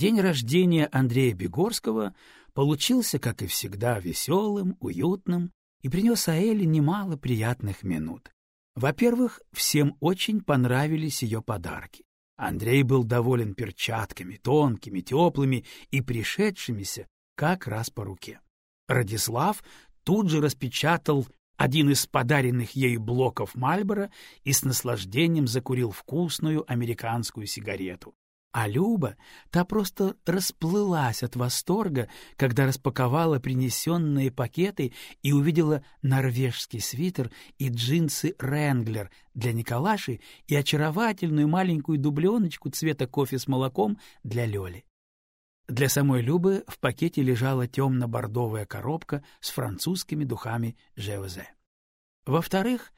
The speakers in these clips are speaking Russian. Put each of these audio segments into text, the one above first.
День рождения Андрея Бегорского получился, как и всегда, веселым, уютным и принес Аэле немало приятных минут. Во-первых, всем очень понравились ее подарки. Андрей был доволен перчатками, тонкими, теплыми и пришедшимися как раз по руке. Радислав тут же распечатал один из подаренных ею блоков Мальбора и с наслаждением закурил вкусную американскую сигарету. А Люба, та просто расплылась от восторга, когда распаковала принесенные пакеты и увидела норвежский свитер и джинсы «Ренглер» для Николаши и очаровательную маленькую дубленочку цвета кофе с молоком для Лёли. Для самой Любы в пакете лежала темно-бордовая коробка с французскими духами ЖВЗ. Во-вторых,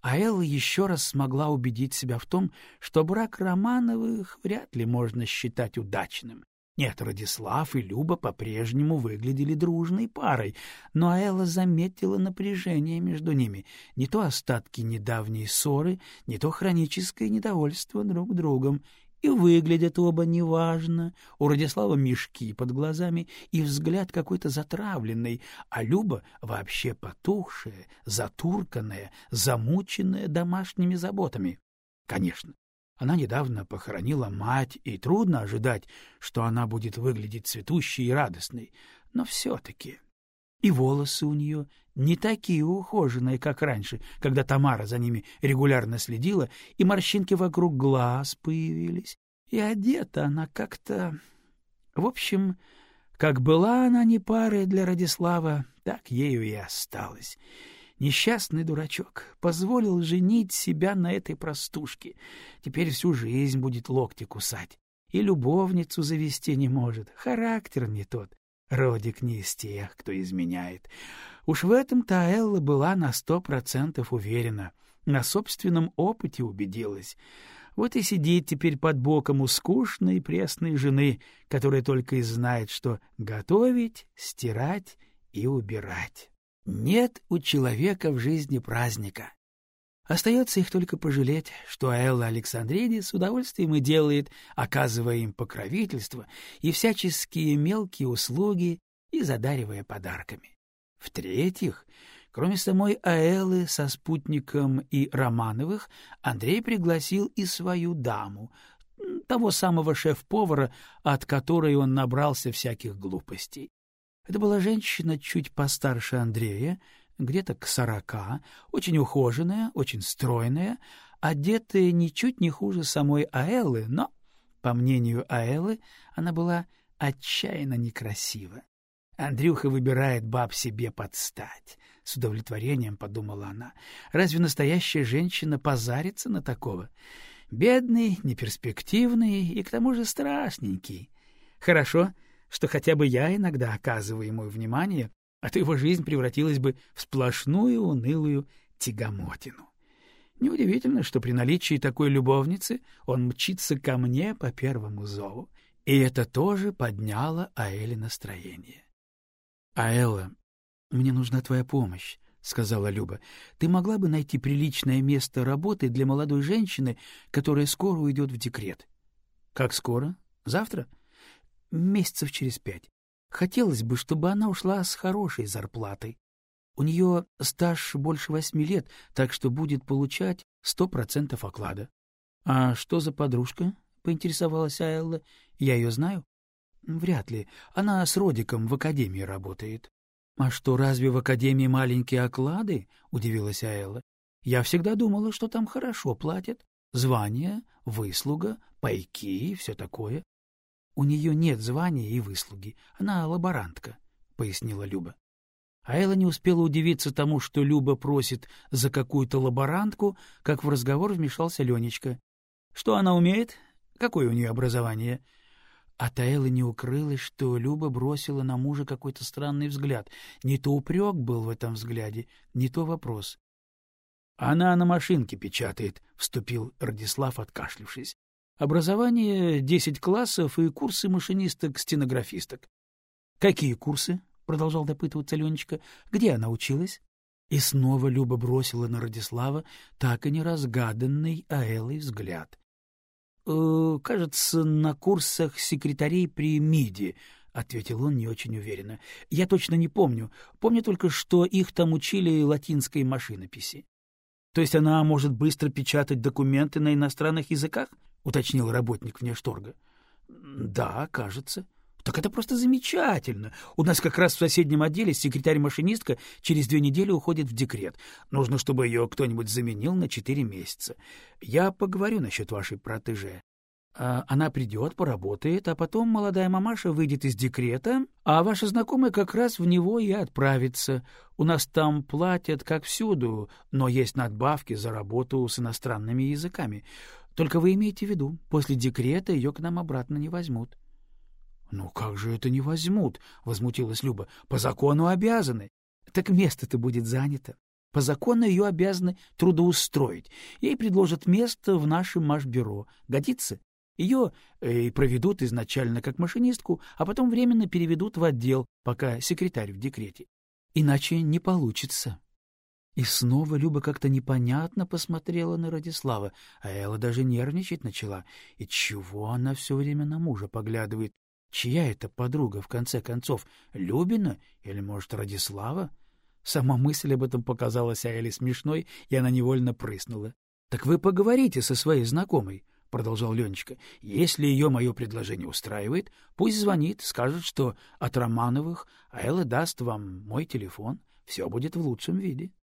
а Элла еще раз смогла убедить себя в том, что брак Романовых вряд ли можно считать удачным. Нет, Радислав и Люба по-прежнему выглядели дружной парой, но Элла заметила напряжение между ними, не то остатки недавней ссоры, не то хроническое недовольство друг другом, и выглядят оба неважно. У Радислава мешки под глазами и взгляд какой-то затравленный, а Люба вообще потухшая, затурканная, замученная домашними заботами. Конечно, она недавно похоронила мать, и трудно ожидать, что она будет выглядеть цветущей и радостной, но все-таки... И волосы у нее не такие ухоженные, как раньше, когда Тамара за ними регулярно следила, и морщинки вокруг глаз появились, и одета она как-то... В общем, как была она не парой для Радислава, так ею и осталась. Несчастный дурачок позволил женить себя на этой простушке. Теперь всю жизнь будет локти кусать. И любовницу завести не может, характер не тот. Родик не из тех, кто изменяет. Уж в этом-то Элла была на сто процентов уверена, на собственном опыте убедилась. Вот и сидит теперь под боком у скучной пресной жены, которая только и знает, что готовить, стирать и убирать. Нет у человека в жизни праздника. Остается их только пожалеть, что Элла Александриди с удовольствием и делает, оказывая им покровительство и всяческие мелкие услуги и задаривая подарками. В-третьих, кроме самой Аэлы со спутником и Романовых, Андрей пригласил и свою даму, того самого шеф-повара, от которой он набрался всяких глупостей. Это была женщина чуть постарше Андрея, где-то к сорока, очень ухоженная, очень стройная, одетая ничуть не хуже самой Аэллы, но, по мнению Аэллы, она была отчаянно некрасива. Андрюха выбирает баб себе под стать. С удовлетворением подумала она. Разве настоящая женщина позарится на такого? Бедный, неперспективный и к тому же страшненький. Хорошо, что хотя бы я иногда оказываю ему внимание, а то его жизнь превратилась бы в сплошную унылую тягомотину. Неудивительно, что при наличии такой любовницы он мчится ко мне по первому зову, и это тоже подняло Аэле настроение. «Аэлла, мне нужна твоя помощь», — сказала Люба. «Ты могла бы найти приличное место работы для молодой женщины, которая скоро уйдет в декрет?» «Как скоро? Завтра?» «Месяцев через пять. Хотелось бы, чтобы она ушла с хорошей зарплатой. У нее стаж больше восьми лет, так что будет получать сто процентов оклада». «А что за подружка?» — поинтересовалась Аэлла. «Я ее знаю?» Вряд ли. Она с Родиком в академии работает. — А что, разве в академии маленькие оклады? — удивилась Аэлла. — Я всегда думала, что там хорошо платят. Звание, выслуга, пайки и все такое. — У нее нет звания и выслуги. Она лаборантка, — пояснила Люба. Аэла не успела удивиться тому, что Люба просит за какую-то лаборантку, как в разговор вмешался Ленечка. — Что она умеет? Какое у нее образование? — а Таэла не укрылась, что Люба бросила на мужа какой-то странный взгляд. Не то упрек был в этом взгляде, не то вопрос. — Она на машинке печатает, — вступил Радислав, откашлившись. — Образование, десять классов и курсы машинисток-стенографисток. — Какие курсы? — продолжал допытываться Ленечка. — Где она училась? И снова Люба бросила на Радислава так и не разгаданный Аэлой взгляд. э, кажется, на курсах секретарей при МИДе, — ответил он не очень уверенно. — Я точно не помню. Помню только, что их там учили латинской машинописи. — То есть она может быстро печатать документы на иностранных языках? — уточнил работник внешторга. — Да, кажется. — так это просто замечательно. У нас как раз в соседнем отделе секретарь-машинистка через две недели уходит в декрет. Нужно, чтобы ее кто-нибудь заменил на четыре месяца. Я поговорю насчет вашей протеже. А, она придет, поработает, а потом молодая мамаша выйдет из декрета, а ваша знакомая как раз в него и отправится. У нас там платят, как всюду, но есть надбавки за работу с иностранными языками. Только вы имейте в виду, после декрета ее к нам обратно не возьмут. — Ну как же это не возьмут? — возмутилась Люба. — По закону обязаны. — Так место-то будет занято. По закону ее обязаны трудоустроить. Ей предложат место в нашем машбюро. Годится? Ее э, проведут изначально как машинистку, а потом временно переведут в отдел, пока секретарь в декрете. Иначе не получится. И снова Люба как-то непонятно посмотрела на Радислава, а Элла даже нервничать начала. И чего она все время на мужа поглядывает? Чья это подруга, в конце концов, Любина или, может, Радислава? Сама мысль об этом показалась Аэле смешной, и она невольно прыснула. — Так вы поговорите со своей знакомой, — продолжал Ленечка. — Если ее мое предложение устраивает, пусть звонит, скажет, что от Романовых, а Элла даст вам мой телефон. Все будет в лучшем виде. —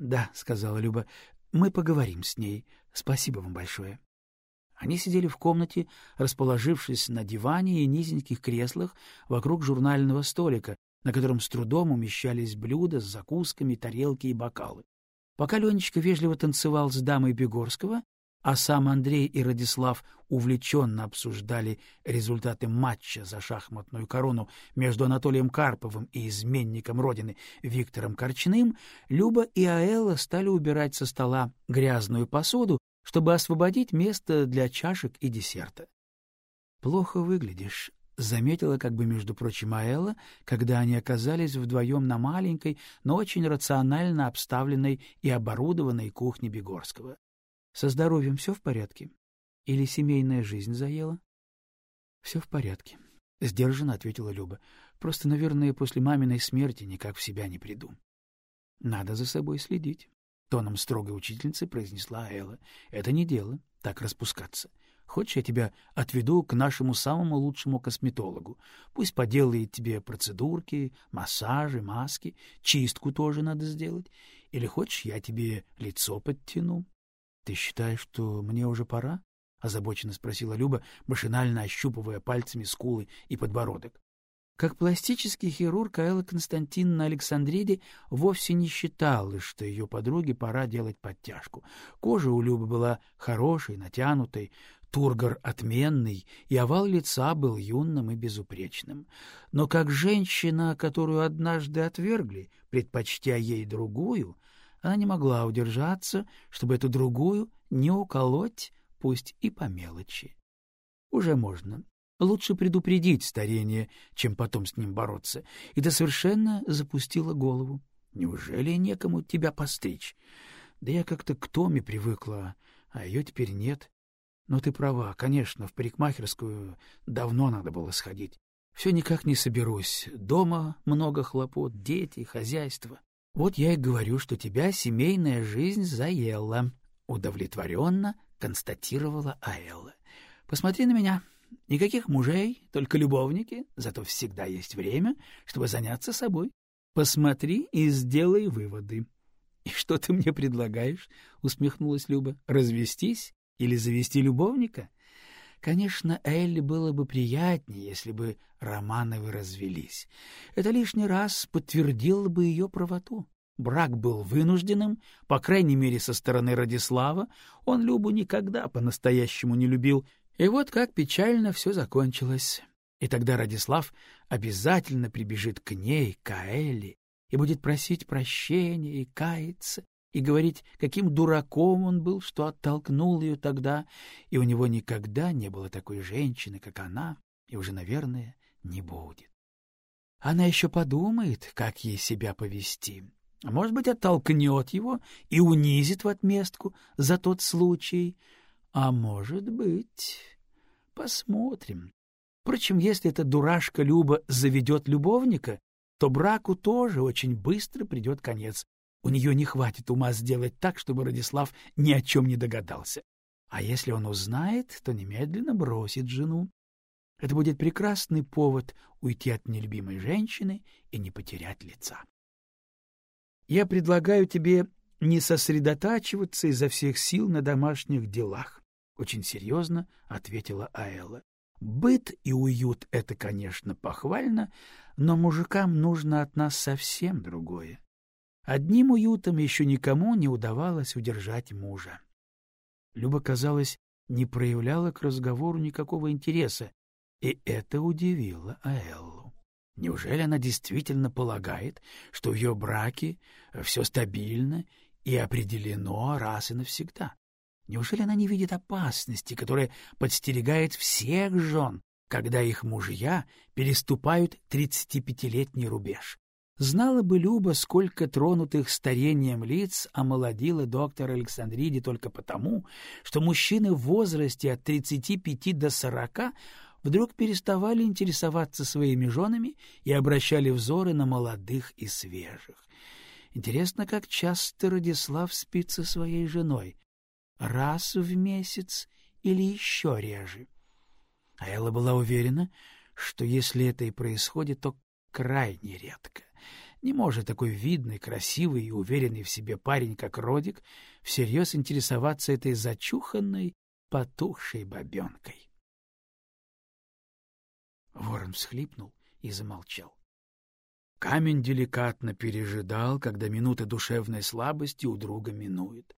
Да, — сказала Люба, — мы поговорим с ней. Спасибо вам большое. Они сидели в комнате, расположившись на диване и низеньких креслах вокруг журнального столика, на котором с трудом умещались блюда с закусками, тарелки и бокалы. Пока Ленечка вежливо танцевал с дамой Бегорского, а сам Андрей и Радислав увлеченно обсуждали результаты матча за шахматную корону между Анатолием Карповым и изменником Родины Виктором Корчным, Люба и Аэлла стали убирать со стола грязную посуду чтобы освободить место для чашек и десерта. — Плохо выглядишь, — заметила как бы, между прочим, Аэлла, когда они оказались вдвоем на маленькой, но очень рационально обставленной и оборудованной кухне Бегорского. — Со здоровьем все в порядке? Или семейная жизнь заела? — Все в порядке, — сдержанно ответила Люба. — Просто, наверное, после маминой смерти никак в себя не приду. — Надо за собой следить. — тоном строгой учительницы произнесла Элла. — Это не дело, так распускаться. Хочешь, я тебя отведу к нашему самому лучшему косметологу? Пусть поделает тебе процедурки, массажи, маски, чистку тоже надо сделать. Или хочешь, я тебе лицо подтяну? — Ты считаешь, что мне уже пора? — озабоченно спросила Люба, машинально ощупывая пальцами скулы и подбородок. Как пластический хирург Аэла Константиновна Александриди вовсе не считала, что ее подруге пора делать подтяжку. Кожа у Любы была хорошей, натянутой, тургор отменный, и овал лица был юным и безупречным. Но как женщина, которую однажды отвергли, предпочтя ей другую, она не могла удержаться, чтобы эту другую не уколоть, пусть и по мелочи. Уже можно Лучше предупредить старение, чем потом с ним бороться. И ты совершенно запустила голову. Неужели некому тебя постричь? Да я как-то к Томе привыкла, а ее теперь нет. Но ты права, конечно, в парикмахерскую давно надо было сходить. Все никак не соберусь. Дома много хлопот, дети, хозяйство. Вот я и говорю, что тебя семейная жизнь заела. Удовлетворенно констатировала Аэлла. Посмотри на меня. Никаких мужей, только любовники, зато всегда есть время, чтобы заняться собой. Посмотри и сделай выводы. — И что ты мне предлагаешь? — усмехнулась Люба. — Развестись или завести любовника? Конечно, Элли было бы приятнее, если бы Романовы развелись. Это лишний раз подтвердило бы ее правоту. Брак был вынужденным, по крайней мере, со стороны Радислава. Он Любу никогда по-настоящему не любил и вот как печально все закончилось. И тогда Радислав обязательно прибежит к ней, к Аэле, и будет просить прощения и каяться, и говорить, каким дураком он был, что оттолкнул ее тогда, и у него никогда не было такой женщины, как она, и уже, наверное, не будет. Она еще подумает, как ей себя повести. А может быть, оттолкнет его и унизит в отместку за тот случай, А может быть... Посмотрим. Впрочем, если эта дурашка Люба заведет любовника, то браку тоже очень быстро придет конец. У нее не хватит ума сделать так, чтобы Радислав ни о чем не догадался. А если он узнает, то немедленно бросит жену. Это будет прекрасный повод уйти от нелюбимой женщины и не потерять лица. Я предлагаю тебе не сосредотачиваться изо всех сил на домашних делах, — очень серьезно ответила Аэла. Быт и уют — это, конечно, похвально, но мужикам нужно от нас совсем другое. Одним уютом еще никому не удавалось удержать мужа. Люба, казалось, не проявляла к разговору никакого интереса, и это удивило Аэллу. Неужели она действительно полагает, что в ее браке все стабильно и определено раз и навсегда? Неужели она не видит опасности, которая подстерегает всех жен, когда их мужья переступают тридцатипятилетний рубеж? Знала бы Люба, сколько тронутых старением лиц омолодила доктор Александриди только потому, что мужчины в возрасте от 35 до 40 вдруг переставали интересоваться своими женами и обращали взоры на молодых и свежих. Интересно, как часто Радислав спит со своей женой. Раз в месяц или еще реже. А Элла была уверена, что если это и происходит, то крайне редко. Не может такой видный, красивый и уверенный в себе парень, как Родик, всерьез интересоваться этой зачуханной, потухшей бабенкой. Ворон всхлипнул и замолчал. Камень деликатно пережидал, когда минута душевной слабости у друга минует.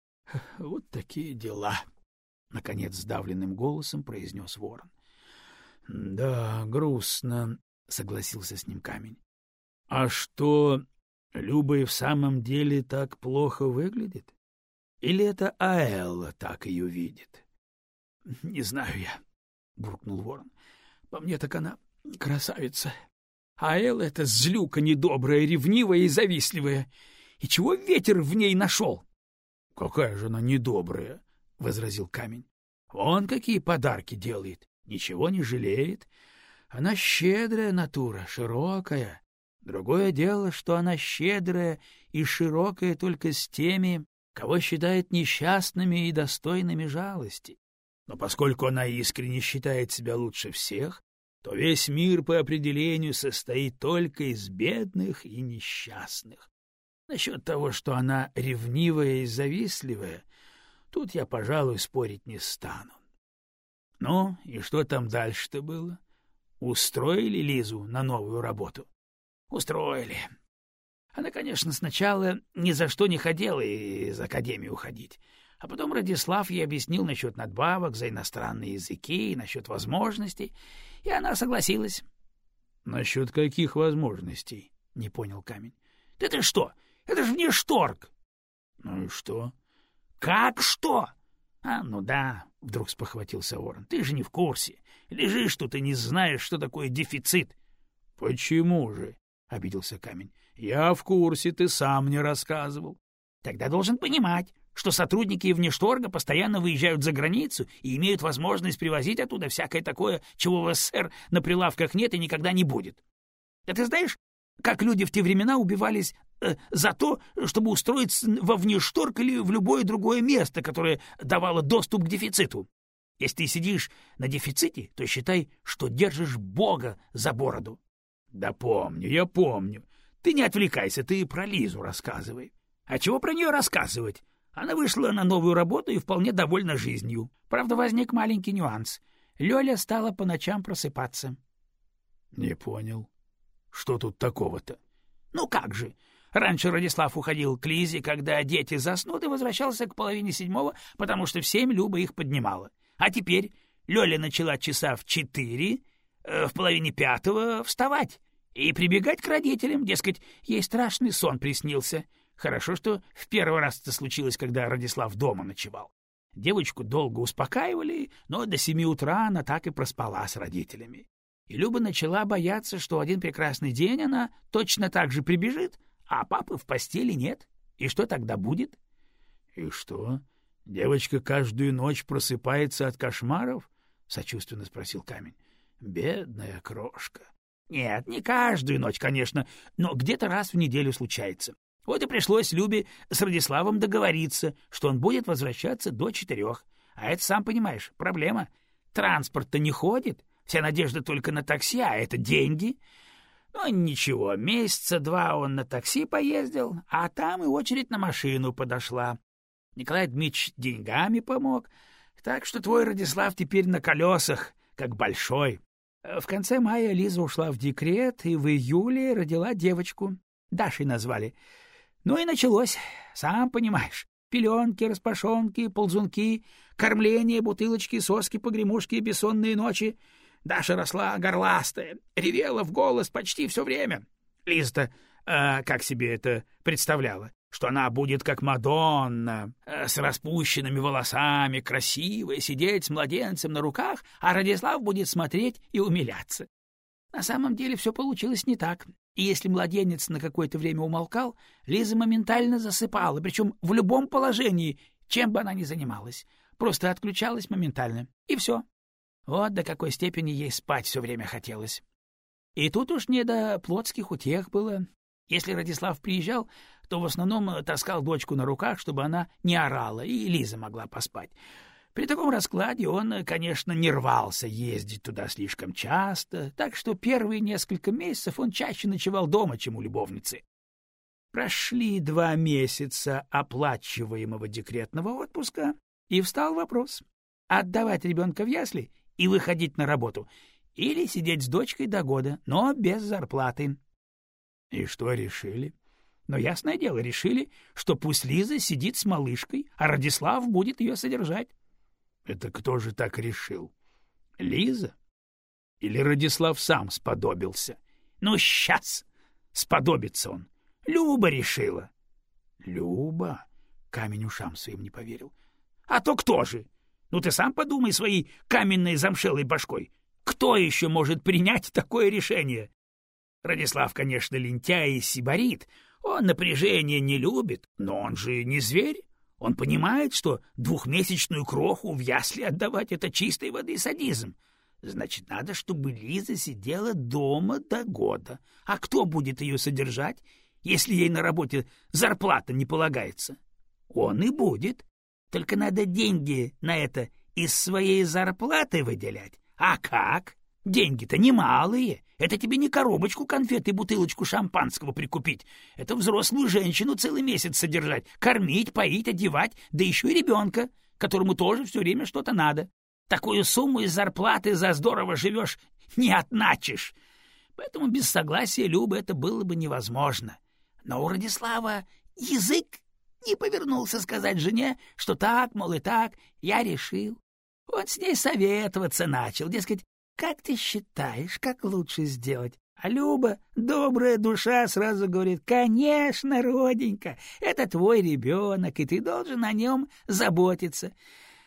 — Вот такие дела, — наконец сдавленным голосом произнес ворон. — Да, грустно, — согласился с ним камень. А что, Люба и в самом деле так плохо выглядит? Или это Аэлла так ее видит? — Не знаю я, — буркнул ворон. — По мне так она красавица. Аэлла — это злюка недобрая, ревнивая и завистливая. И чего ветер в ней нашел? — Какая же она недобрая, — возразил камень. — Вон какие подарки делает, ничего не жалеет. Она щедрая натура, широкая, Другое дело, что она щедрая и широкая только с теми, кого считает несчастными и достойными жалости. Но поскольку она искренне считает себя лучше всех, то весь мир по определению состоит только из бедных и несчастных. Насчет того, что она ревнивая и завистливая, тут я, пожалуй, спорить не стану. Ну, и что там дальше-то было? Устроили Лизу на новую работу? Устроили. Она, конечно, сначала ни за что не хотела из академии уходить. А потом Радислав ей объяснил насчет надбавок за иностранные языки и насчет возможностей, и она согласилась. — Насчет каких возможностей? — не понял камень. — Да ты что? Это же внешторг! — Ну и что? — Как что? — А, ну да, — вдруг спохватился Ворон. — Ты же не в курсе. Лежишь тут и не знаешь, что такое дефицит. — Почему же? — обиделся камень. — Я в курсе, ты сам мне рассказывал. — Тогда должен понимать, что сотрудники внешторга постоянно выезжают за границу и имеют возможность привозить оттуда всякое такое, чего в СССР на прилавках нет и никогда не будет. Да ты знаешь, как люди в те времена убивались э, за то, чтобы устроиться во внешторг или в любое другое место, которое давало доступ к дефициту? Если ты сидишь на дефиците, то считай, что держишь Бога за бороду. — Да помню, я помню. Ты не отвлекайся, ты про Лизу рассказывай. А чего про нее рассказывать? Она вышла на новую работу и вполне довольна жизнью. Правда, возник маленький нюанс. Лёля стала по ночам просыпаться. — Не понял. Что тут такого-то? — Ну как же. Раньше Радислав уходил к Лизе, когда дети заснут, и возвращался к половине седьмого, потому что в семь Люба их поднимала. А теперь Лёля начала часа в четыре, в половине пятого вставать и прибегать к родителям, дескать, ей страшный сон приснился. Хорошо, что в первый раз это случилось, когда Радислав дома ночевал. Девочку долго успокаивали, но до семи утра она так и проспала с родителями. И Люба начала бояться, что один прекрасный день она точно так же прибежит, а папы в постели нет. И что тогда будет? — И что? — Девочка каждую ночь просыпается от кошмаров? — сочувственно спросил камень. — Бедная крошка. — Нет, не каждую ночь, конечно, но где-то раз в неделю случается. Вот и пришлось Любе с Радиславом договориться, что он будет возвращаться до четырех. А это, сам понимаешь, проблема. Транспорт-то не ходит, вся надежда только на такси, а это деньги. Ну, ничего, месяца два он на такси поездил, а там и очередь на машину подошла. Николай Дмитриевич деньгами помог, так что твой Радислав теперь на колесах, как большой. В конце мая Лиза ушла в декрет и в июле родила девочку. Дашей назвали. Ну и началось, сам понимаешь. Пеленки, распашонки, ползунки, кормление, бутылочки, соски, погремушки, бессонные ночи. Даша росла горластая, ревела в голос почти все время. Лиза-то, э, как себе это представляла? Что она будет как Мадонна, э, с распущенными волосами, красивая, сидеть с младенцем на руках, а Радислав будет смотреть и умиляться. На самом деле все получилось не так. И если младенец на какое-то время умолкал, Лиза моментально засыпала, причем в любом положении, чем бы она ни занималась. Просто отключалась моментально. И все. Вот до какой степени ей спать все время хотелось. И тут уж не до плотских утех было. Если Радислав приезжал, то в основном таскал дочку на руках, чтобы она не орала, и Лиза могла поспать. При таком раскладе он, конечно, не рвался ездить туда слишком часто, так что первые несколько месяцев он чаще ночевал дома, чем у любовницы. Прошли два месяца оплачиваемого декретного отпуска, и встал вопрос — отдавать ребенка в ясли и выходить на работу, или сидеть с дочкой до года, но без зарплаты. И что решили? Но ясное дело, решили, что пусть Лиза сидит с малышкой, а Радислав будет ее содержать. Это кто же так решил? Лиза? Или Радислав сам сподобился? Ну, сейчас сподобится он. Люба решила. Люба? Камень ушам своим не поверил. А то кто же? Ну, ты сам подумай своей каменной замшелой башкой. Кто еще может принять такое решение? Радислав, конечно, лентяй и сибарит. Он напряжение не любит, но он же не зверь. Он понимает, что двухмесячную кроху в ясли отдавать — это чистой воды садизм. Значит, надо, чтобы Лиза сидела дома до года. А кто будет ее содержать, если ей на работе зарплата не полагается? Он и будет. Только надо деньги на это из своей зарплаты выделять. А как? Деньги-то немалые. Это тебе не коробочку конфет и бутылочку шампанского прикупить. Это взрослую женщину целый месяц содержать, кормить, поить, одевать, да еще и ребенка, которому тоже все время что-то надо. Такую сумму из зарплаты за здорово живешь не отначишь. Поэтому без согласия Любы это было бы невозможно. Но у Радислава язык не повернулся сказать жене, что так, мол, и так, я решил. Он с ней советоваться начал, дескать, как ты считаешь, как лучше сделать? А Люба, добрая душа, сразу говорит, конечно, роденька, это твой ребенок, и ты должен о нем заботиться.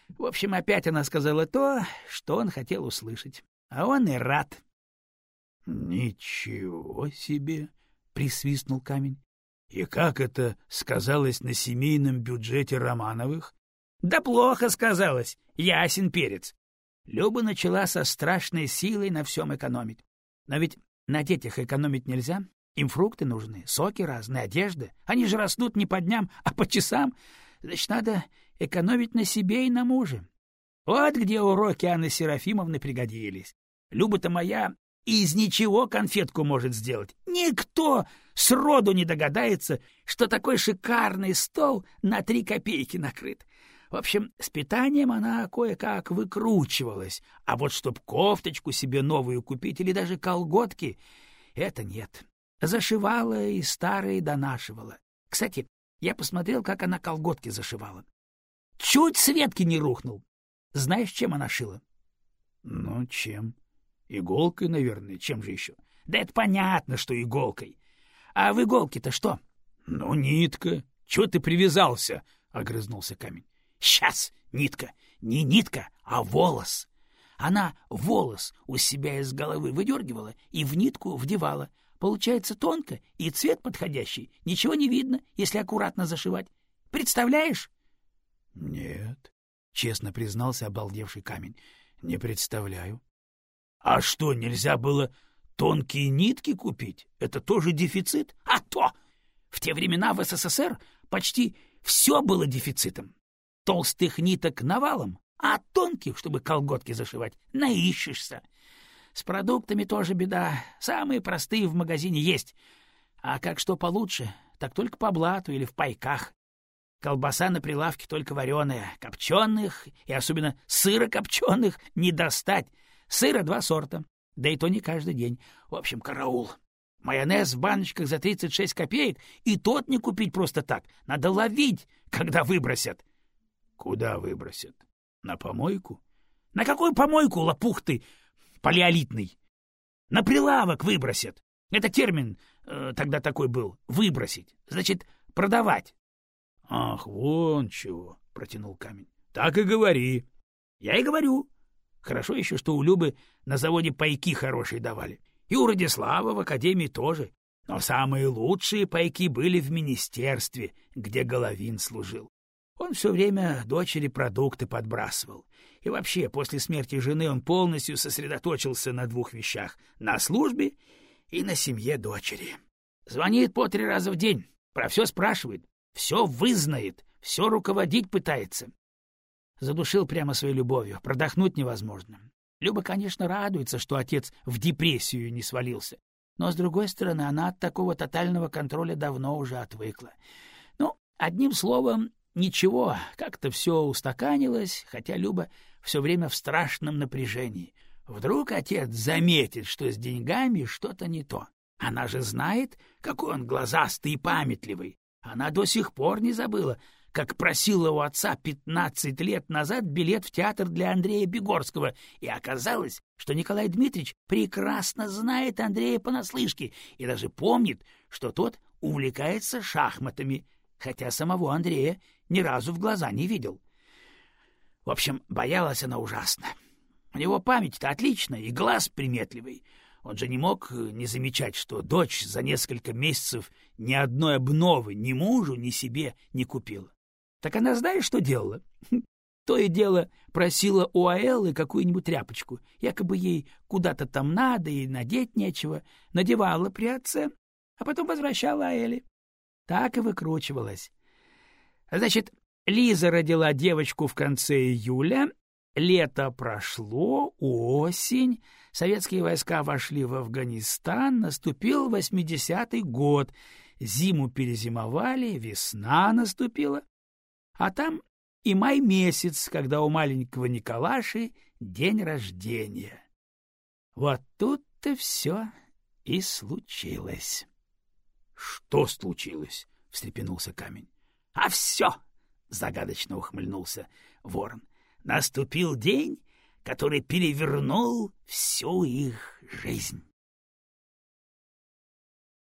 В общем, опять она сказала то, что он хотел услышать. А он и рад. — Ничего себе! — присвистнул камень. — И как это сказалось на семейном бюджете Романовых? — Да плохо сказалось, ясен перец. Люба начала со страшной силой на всем экономить. Но ведь на детях экономить нельзя. Им фрукты нужны, соки разные, одежда. Они же растут не по дням, а по часам. Значит, надо экономить на себе и на муже. Вот где уроки Анны Серафимовны пригодились. Люба-то моя из ничего конфетку может сделать. Никто сроду не догадается, что такой шикарный стол на три копейки накрыт. В общем, с питанием она кое-как выкручивалась, а вот чтоб кофточку себе новую купить или даже колготки — это нет. Зашивала и старые донашивала. Кстати, я посмотрел, как она колготки зашивала. Чуть с ветки не рухнул. Знаешь, чем она шила? — Ну, чем? Иголкой, наверное. Чем же еще? — Да это понятно, что иголкой. А в иголке-то что? — Ну, нитка. Чего ты привязался? — огрызнулся камень. Сейчас, нитка, не нитка, а волос. Она волос у себя из головы выдергивала и в нитку вдевала. Получается тонко и цвет подходящий. Ничего не видно, если аккуратно зашивать. Представляешь? — Нет, — честно признался обалдевший камень. — Не представляю. — А что, нельзя было тонкие нитки купить? Это тоже дефицит? — А то! В те времена в СССР почти все было дефицитом. Толстых ниток навалом, а тонких, чтобы колготки зашивать, наищешься. С продуктами тоже беда. Самые простые в магазине есть. А как что получше, так только по блату или в пайках. Колбаса на прилавке только вареная, копченых и особенно сыра копченых не достать. Сыра два сорта, да и то не каждый день. В общем, караул. Майонез в баночках за 36 копеек, и тот не купить просто так. Надо ловить, когда выбросят. — Куда выбросят? На помойку? — На какую помойку, лопух ты, палеолитный? На прилавок выбросят. Это термин э, тогда такой был — выбросить. Значит, продавать. — Ах, вон чего, — протянул камень. — Так и говори. — Я и говорю. Хорошо еще, что у Любы на заводе пайки хорошие давали. И у Радислава в академии тоже. Но самые лучшие пайки были в министерстве, где Головин служил. Он все время дочери продукты подбрасывал. И вообще, после смерти жены он полностью сосредоточился на двух вещах — на службе и на семье дочери. Звонит по три раза в день, про все спрашивает, все вызнает, все руководить пытается. Задушил прямо своей любовью, продохнуть невозможно. Люба, конечно, радуется, что отец в депрессию не свалился. Но, с другой стороны, она от такого тотального контроля давно уже отвыкла. Ну, одним словом, ничего, как-то все устаканилось, хотя Люба все время в страшном напряжении. Вдруг отец заметит, что с деньгами что-то не то. Она же знает, какой он глазастый и памятливый. Она до сих пор не забыла, как просила у отца пятнадцать лет назад билет в театр для Андрея Бегорского, и оказалось, что Николай Дмитриевич прекрасно знает Андрея понаслышке и даже помнит, что тот увлекается шахматами, хотя самого Андрея ни разу в глаза не видел. В общем, боялась она ужасно. У него память-то отличная и глаз приметливый. Он же не мог э, не замечать, что дочь за несколько месяцев ни одной обновы ни мужу, ни себе не купила. Так она знаешь, что делала? То и дело просила у Аэллы какую-нибудь тряпочку, якобы ей куда-то там надо и надеть нечего, надевала при отце, а потом возвращала Аэле. Так и выкручивалась. Значит, Лиза родила девочку в конце июля, лето прошло, осень, советские войска вошли в Афганистан, наступил восьмидесятый год, зиму перезимовали, весна наступила. А там и май месяц, когда у маленького Николаши день рождения. Вот тут-то все и случилось. — Что случилось? — встрепенулся камень. — А все! — загадочно ухмыльнулся ворон. — Наступил день, который перевернул всю их жизнь.